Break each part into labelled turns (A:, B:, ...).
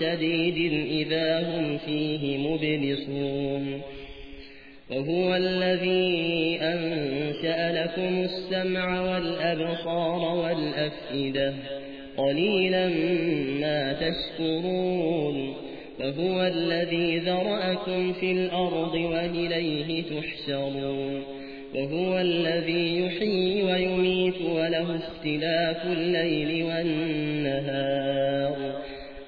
A: شديد إذا هم فيه مبلسون. وهو الذي أنشأ لكم السمع والأبصار والأفئدة. قليلا ما تشكرون. فهو الذي ذرأكم في الأرض وإليه تحشرون. وهو الذي يحيي ويميت وله اختلاف الليل والنهار.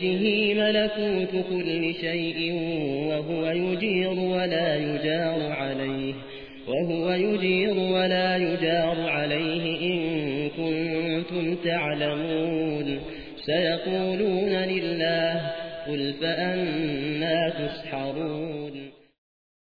A: بيده ملكوت كل شيء وهو يجير ولا يجار عليه وهو يجير ولا يجار عليه إن كنتم تعلمون. سيقولون لله قل فأنا تسحرون.